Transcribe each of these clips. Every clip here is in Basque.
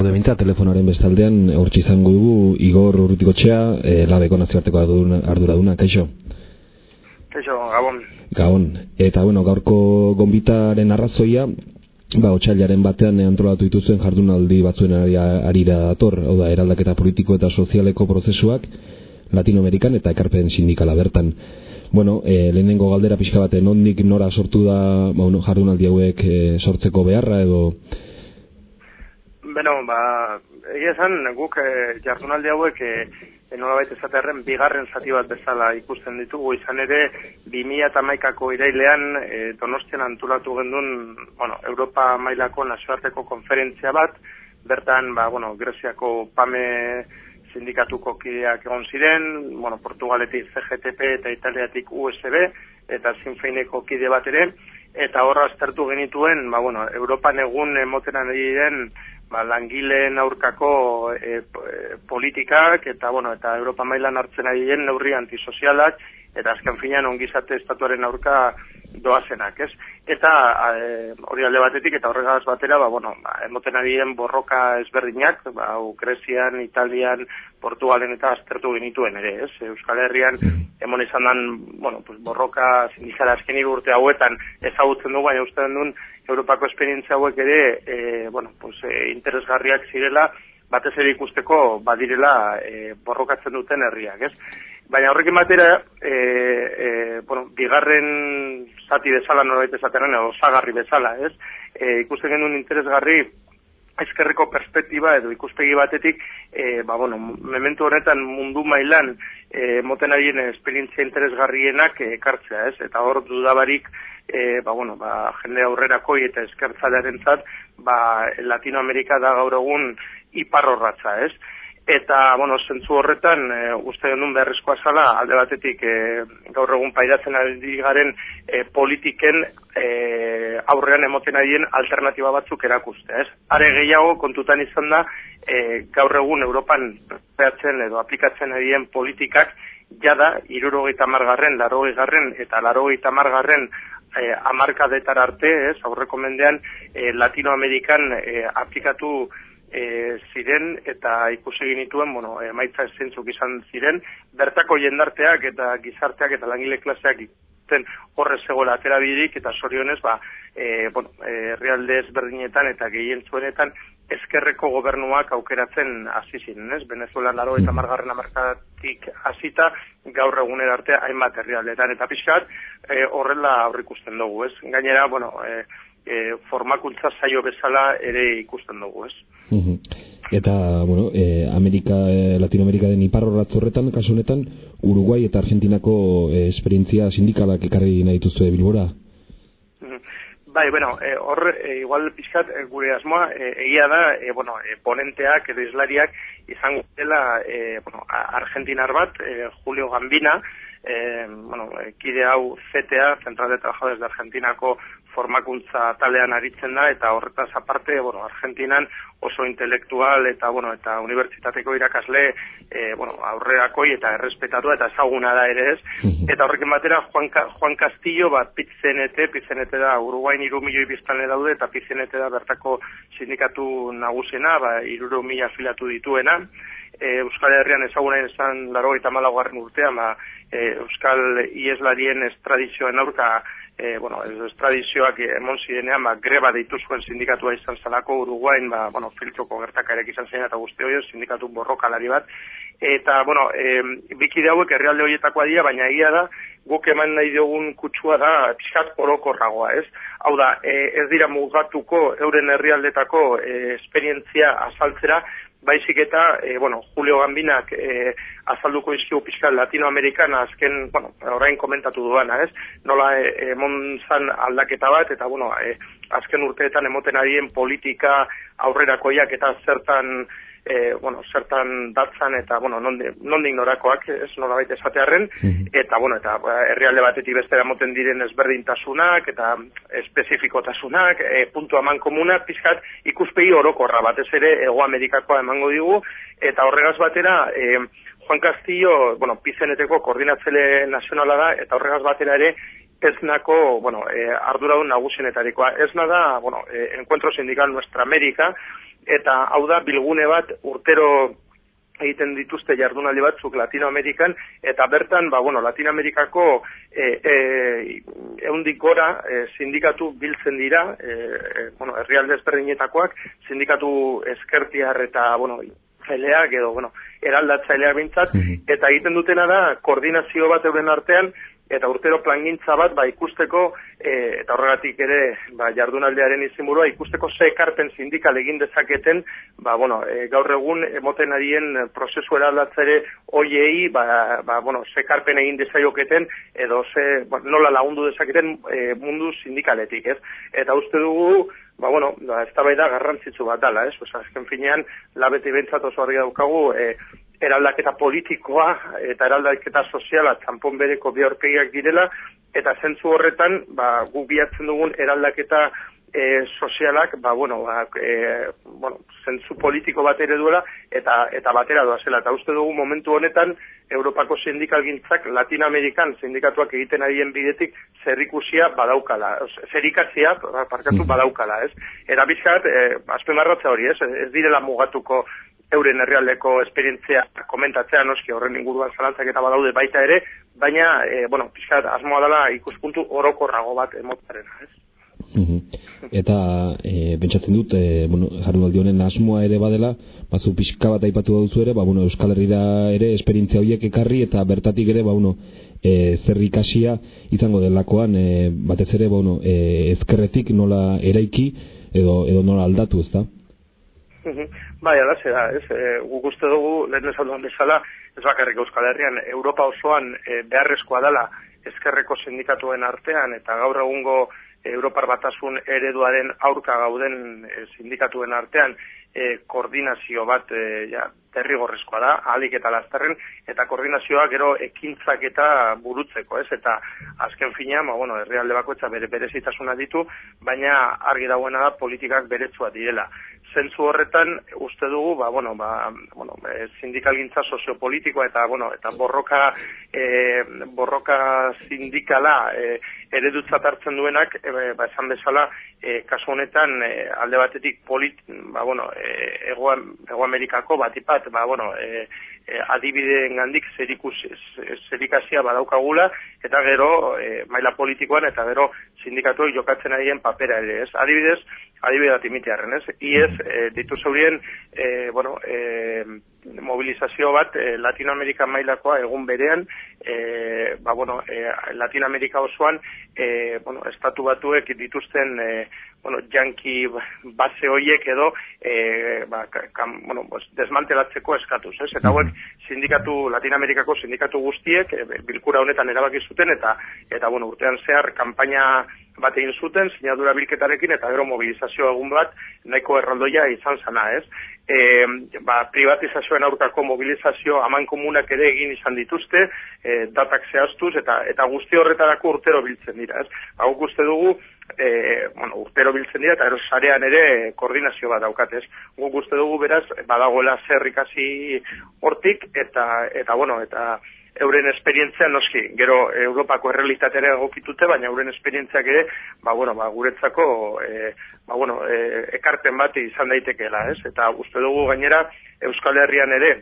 Ode bintza, telefonaren bestaldean, hortzi izango dugu, Igor Urrutikotxea, e, labeko nazioarteko arduraduna, kaixo? Kaixo, gabon. Gabon. Eta, bueno, gaurko gombitaren arrazoia, ba, otxailaren batean antolatu dituzuen jardunaldi batzuen ari, ari da dator, hau da, eraldaketa politiko eta sozialeko prozesuak, Latinoamerikan eta ekarpen sindikala bertan. Bueno, e, lehenengo galdera pixka baten, ondik nora sortu da ba, jardunaldi hauek e, sortzeko beharra edo Beno, ba, egia esan, guk e, jardunaldi hauek e, nola baita esaterren bigarren zati bat bezala ikusten ditugu, izan ere 2000 eta maikako irailean e, donostian antolatu gendun, bueno, Europa mailako nazioarteko konferentzia bat, bertan, ba, bueno, Greziako PAME sindikatuko kideak egon ziren, bueno, Portugaletik CGTP eta Italiatik USB, eta Sinfeineko kide bat ere, eta horra aztertu genituen, ba, bueno, Europan egun emotenan diren ba, langileen aurkako e, politikak eta bueno, eta Europa mailan hartzen ari den neurri antisozialak eta azken finean ongizate estatuaren aurka doazenak, ez? Eta e, hori alde batetik eta horregaz batera, ba, bueno, ba, emoten ari den borroka ezberdinak, ba, Ukrezian, Italian, Portugalen eta aztertu genituen ere, ez? Euskal Herrian, emon izan dan, bueno, pues, borroka sindikala azken urte hauetan ezagutzen du, baina uste duen Europako esperientzia hauek ere, e, bueno, pues, e, interesgarriak zirela, batez ere ikusteko badirela e, borrokatzen duten herriak, ez? Baina horrekin batera, e, e, bueno, bigarren zati bezala norbait esateran, edo zagarri bezala, ez? E, ikusten genuen interesgarri, eskerreko perspektiba edo ikuspegi batetik, e, ba, bueno, memento honetan mundu mailan e, moten arien esperientzia interesgarrienak ekartzea, ez? Eta hor dudabarik, e, ba, bueno, ba, jende aurrerako eta eskertzalearen zat, ba, Latinoamerika da gaur egun iparrorratza, ez? Eta, bueno, zentzu horretan, e, uste genuen beharrezkoa zala, alde batetik e, gaur egun pairatzen aldi garen e, politiken e, aurrean emoten adien alternatiba batzuk erakuste, ez? Are gehiago kontutan izan da, e, gaur egun Europan behatzen edo aplikatzen adien politikak, jada, irurogeita margarren, larogeita eta larogeita margarren e, amarkadetar arte, ez, aurreko mendean, e, Latinoamerikan e, aplikatu e, ziren eta ikusi genituen, bueno, e, maitza esentzuk izan ziren, bertako jendarteak eta gizarteak eta langile klaseak zen horre zegoela atera bidik, eta sorionez, ba, e, bueno, e, realde ezberdinetan eta gehien zuenetan ezkerreko gobernuak aukeratzen hasi ziren, ez? Venezuela laro eta margarren amarkatik hasita gaur eguner arte hainbat herrialdetan eta pixkat e, horrela aurrikusten dugu, ez? Gainera, bueno, e, e, formakuntza saio bezala ere ikusten dugu, ez? Eta, bueno, e, Amerika, e, Latinoamerika den iparro ratzorretan, kasu honetan, Uruguai eta Argentinako e, esperientzia sindikalak ekarri nahi dituzue bilbora? Bai, bueno, eh, hor, e, igual pixkat e, gure asmoa, e, egia da, e, bueno, e, ponenteak edo islariak izango dela, e, bueno, argentinar bat, e, Julio Gambina, e, bueno, kide hau CTA, Central de Trabajadores de Argentinako formakuntza talean aritzen da eta horretaz aparte, bueno, Argentinan oso intelektual eta bueno, eta unibertsitateko irakasle e, bueno, aurrerakoi eta errespetatu eta ezaguna da ere ez. Eta horrekin batera Juan, Juan Castillo bat PITZNT, PITZNT da Uruguain iru milioi biztanle daude eta PITZNT da bertako sindikatu nagusena, ba, iruro mila filatu dituena. E, Euskal Herrian ezaguna izan laro eta malagarren urtean, ba, e, Euskal Ieslarien estradizioen aurka e, bueno, ez estradizioak emon zirenean, ba, greba deitu zuen sindikatua izan zalako Uruguain, ba, bueno, filtroko gertakarek izan zen eta guzti hori, sindikatu borrokalari bat. Eta, bueno, e, bikide hauek herrialde horietakoa dira, baina egia da, guk eman nahi dugun kutsua da, pixkat orokorragoa, ez? Hau da, e, ez dira mugatuko euren herrialdetako e, esperientzia azaltzera, baizik eta, e, bueno, Julio Gambinak e, azalduko izkiu pixka latinoamerikana azken, bueno, orain komentatu duana, ez? Nola e, zan aldaketa bat, eta, bueno, e, azken urteetan emoten adien politika aurrerakoiak eta zertan e, bueno, zertan datzan eta bueno, nondik nondi norakoak ez nola baita esatearren mhm. eta bueno, eta ba, herrialde batetik bestera moten diren ezberdintasunak eta espezifikotasunak e, puntu aman komuna pizkat ikuspegi orokorra batez ere Ego Amerikakoa emango digu eta horregaz batera e, Juan Castillo, bueno, pizeneteko koordinatzele nazionala da eta horregaz batera ere ez nako, bueno, e, arduradun nagusenetarikoa. Ez nada, bueno, e, encuentro sindical Nuestra América, eta hau da bilgune bat urtero egiten dituzte jardunaldi batzuk Latinoamerikan, eta bertan, ba, bueno, Latinoamerikako e, e, eundik gora e, sindikatu biltzen dira, e, e, bueno, herrialde ezberdinetakoak, sindikatu eskertiar eta, bueno, zaileak edo, bueno, eraldatzaileak bintzat, eta egiten dutena da, koordinazio bat euren artean, eta urtero plangintza bat ba ikusteko e, eta horregatik ere ba jardunaldearen izenburua ikusteko ze ekarpen sindikal egin dezaketen ba bueno e, gaur egun emoten arien prozesu eraldatzere hoiei ba, ba bueno ze ekarpen egin dezaioketen edo ze ba, nola lagundu dezaketen e, mundu sindikaletik ez? Eta uste dugu ba bueno ba eztabaida garrantzitsu bat dala ez? Osea azken finean labete bentzat oso argi daukagu e, eraldaketa politikoa eta eraldaketa soziala txampon bereko biorpegiak direla, eta zentzu horretan, ba, gu biatzen dugun eraldaketa e, sozialak, ba, bueno, ba, e, bueno, zentzu politiko bat ere duela, eta, eta batera doa. Eta uste dugu momentu honetan, Europako sindikalgintzak Latinoamerikan sindikatuak egiten adien bidetik zerrikusia badaukala, zerikazia, parkatu mm. badaukala, ez? Era bizkat, e, azpen hori, ez? Ez direla mugatuko euren herrialdeko esperientzia komentatzea noski horren inguruan zalantzak eta badaude baita ere, baina, e, bueno, pixkat, asmoa dela ikuspuntu orokorrago bat emotaren, ez? Eta e, pentsatzen dut, e, bueno, jarru honen asmoa ere badela, bazu pixka bat aipatu duzu ere, ba, bueno, Euskal Herria ere esperientzia horiek ekarri eta bertatik ere, ba, bueno, e, zer ikasia izango delakoan, e, batez ere, ba, bueno, e, ezkerretik nola eraiki edo, edo nola aldatu, ez da? Bai, ala da, ez, e, guk uste dugu, lehen esan duan bezala, ez bakarrik Euskal Herrian, Europa osoan e, beharrezkoa dela ezkerreko sindikatuen artean, eta gaur egungo Europar batasun ereduaren aurka gauden e, sindikatuen artean, e, koordinazio bat e, ja, terrigorrezkoa da, ahalik eta lasterren, eta koordinazioa gero ekintzak eta burutzeko, ez? Eta azken fina, ma, bueno, herrialde bakoetza bere berezitasuna ditu, baina argi dagoena da politikak beretsua direla zentzu horretan uste dugu ba bueno ba bueno e, sindikalgintza soziopolitikoa eta bueno eta borroka e, borroka sindikala e, eredutzat hartzen duenak e, ba esan bezala e, kasu honetan e, alde batetik polit ba bueno e, ego, ego amerikako batipat ba bueno e, e, adibideen zerikus zerikazia badaukagula eta gero e, maila politikoan eta gero sindikatuak jokatzen arien papera ere ez adibidez adibide bat imitearen, ez? Iez, e, ditu zeurien, e, bueno, e, mobilizazio bat e, Latinoamerika mailakoa egun berean, e, ba, bueno, e, Latinoamerika osoan, e, bueno, estatu batuek dituzten, e, bueno, janki base hoiek edo, e, ba, kam, bueno, pues, desmantelatzeko eskatuz, ez? Eta hauek, sindikatu, Latinoamerikako sindikatu guztiek, e, bilkura honetan erabaki zuten, eta, eta bueno, urtean zehar, kampaina bat egin zuten, sinadura bilketarekin, eta gero mobilizazio egun bat, nahiko erraldoia izan zana, ez? E, ba, privatizazioen aurkako mobilizazio aman komunak ere egin izan dituzte, e, datak zehaztuz, eta eta guzti horretarako urtero biltzen dira, ez? Ba, uste dugu, e, bueno, urtero biltzen dira, eta ero sarean ere koordinazio bat daukatez. Guk uste dugu beraz, badagoela zer ikasi hortik, eta, eta bueno, eta euren esperientzia noski, gero Europako errealitatera egokitute, baina euren esperientziak ere, ba, bueno, ba, guretzako, e, ba, bueno, e, ekarpen bat izan daitekeela, ez? Eta uste dugu gainera Euskal Herrian ere,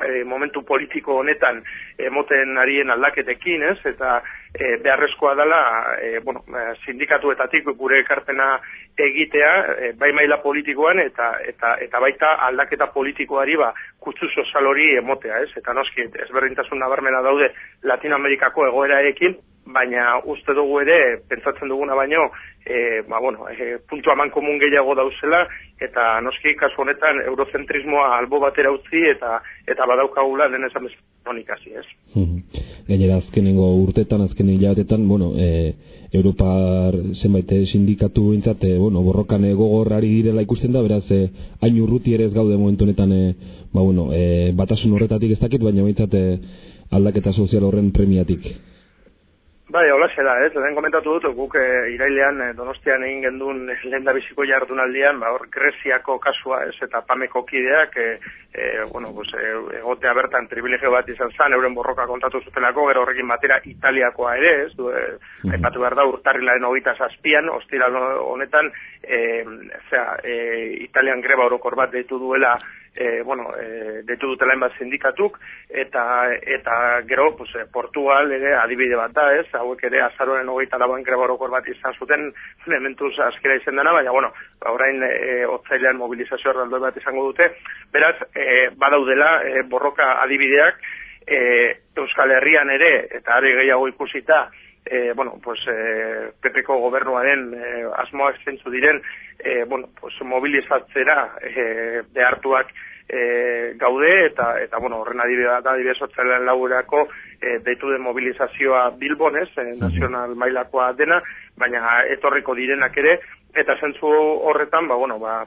e, momentu politiko honetan emoten arien aldaketekin, ez? Eta e, beharrezkoa dela, e, bueno, e, sindikatuetatik gure ekarpena egitea, e, bai maila politikoan eta eta eta baita aldaketa politikoari ba kutsu sozial hori emotea, ez? Eta noski ezberdintasun nabarmena daude Latinoamerikako egoerarekin, baina uste dugu ere, pentsatzen duguna baino, e, ba, bueno, e, puntu aman komun gehiago dauzela, eta noski kasu honetan eurocentrismoa albo batera utzi, eta eta badaukagula den esan bezkonikasi, ez? Gainera, azkenengo urtetan, azken hilabetetan, bueno, e, Europar zenbait sindikatu bintzat, e, bueno, borrokan gogorrari direla ikusten da, beraz, e, hain urruti ere ez gaude momentu honetan, e, ba, bueno, e, batasun horretatik ez dakit, baina bintzat, aldaketa sozial horren premiatik. Bai, hola da, ez, lehen komentatu dut, guk e, irailean e, donostian egin gendun lehen da biziko jardunaldian, ba, hor, Greziako kasua, ez, eta pameko kideak, e, e, bueno, pues, e, egotea bertan privilegio bat izan zan, euren borroka kontatu zutelako, gero horrekin batera Italiakoa ere, ez, du, e, mm -hmm. behar da, urtarrilaren hogeita zazpian, ostira honetan, e, zera, e, Italian greba orokor bat deitu duela, e, bueno, e, detu dutela enbat sindikatuk, eta, eta gero, pues, e, Portugal ere adibide bat da, ez, hauek ere azaroren hogeita laboen grebarokor bat izan zuten, elementuz askera izen dena, baina, bueno, orain e, otzailean mobilizazio erdaldo bat izango dute, beraz, e, badaudela e, borroka adibideak, e, Euskal Herrian ere, eta are gehiago ikusita, e, bueno, pues, e, PPko gobernuaren e, asmoak zentzu diren, e, bueno, pues, mobilizatzera e, behartuak e, gaude, eta, eta bueno, horren adibidea da, adibidea sozialen laurako e, deitu den mobilizazioa bilbonez, e, nazional mailakoa dena, baina etorriko direnak ere, eta zentzu horretan, ba, bueno, ba,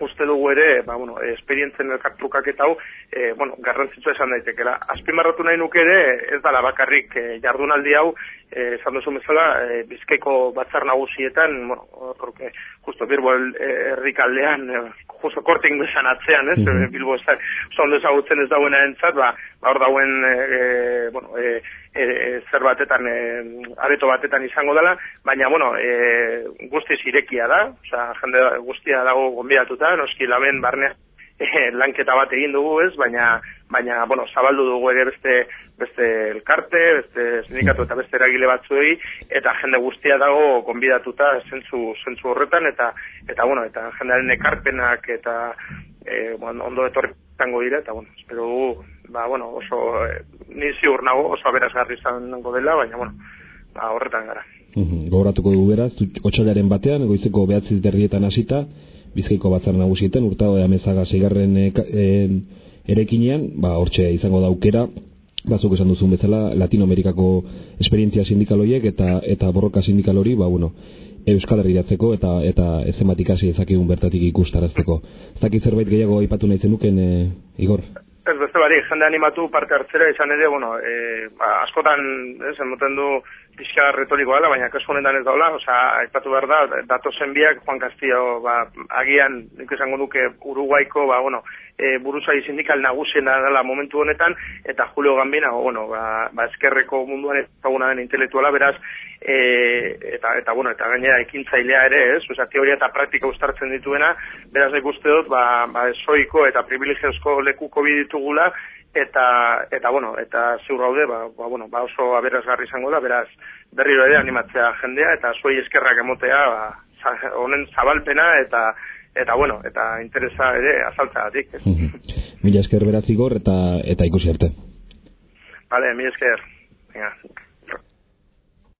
uste dugu ere, ba, bueno, esperientzen elkartrukak eta hau, e, bueno, garrantzitu esan daitekela. Azpimarratu nahi nuke ere, ez dala bakarrik e, jardunaldi hau, e, esan duzu bezala, e, bizkaiko batzar nagusietan, bueno, orke, justo Bilbo errikaldean, e, justo korte inglesan atzean, ez, mm -hmm. Bilbo ez da, ondo ezagutzen ez dauena entzat, ba hor dauen, e, bueno, e, e, zer batetan, e, areto batetan izango dela, baina, bueno, e, guztiz irekia da, oza, jende guztia dago gombiatuta, noski laben barnea e, lanketa bat egin dugu ez, baina, baina, bueno, zabaldu dugu ere beste, beste elkarte, beste sindikatu eta beste eragile batzuei, eta jende guztia dago konbidatuta zentzu, zentzu horretan, eta, eta, bueno, eta jendearen ekarpenak, eta, e, bueno, ondo etorri zango dira, eta, bueno, espero dugu, ba, bueno, oso, e, ni ziur nago, oso aberazgarri izango dela, baina, bueno, ba, horretan gara. Uhum, gogoratuko dugu beraz, otxailaren batean, goizeko behatziz derrietan hasita, bizkaiko batzar nagusietan, urta hori amezaga zeigarren e, e, erekinean, ba, hortxe izango daukera, bazuk esan duzun bezala, Latinoamerikako esperientzia sindikaloiek eta eta borroka sindikal hori, ba, bueno, Euskal Herriatzeko eta eta ezemat ikasi ezakigun bertatik ikustarazteko. Ez zerbait gehiago aipatu nahi zenuken, e, Igor? Ez beste bari, jende animatu parte hartzera izan ere, bueno, e, ba, askotan, ez, emoten du pixka retoriko dela, baina kasu honetan ez daula, oza, aipatu behar da, dato zenbiak, Juan Castillo, ba, agian, nik esango duke, Uruguaiko, ba, bueno, e, buruzai sindikal nagusien dela momentu honetan, eta Julio Gambina, bueno, ba, ba eskerreko munduan ezaguna den intelektuala, beraz, e, eta, eta, bueno, eta gainera ekintzailea ere, ez, oza, teoria eta praktika ustartzen dituena, beraz, nik uste dut, ba, ba, esoiko eta privilegiozko lekuko biditugula, eta, eta, bueno, eta ziur gaude, ba, ba, bueno, ba oso aberazgarri izango da, beraz, berriro ere animatzea jendea, eta zuei eskerrak emotea, ba, honen zabalpena, eta, eta bueno, eta interesa ere azaltzatik. Mila esker beraz igor eta eta ikusi arte. Vale, mila esker. Venga.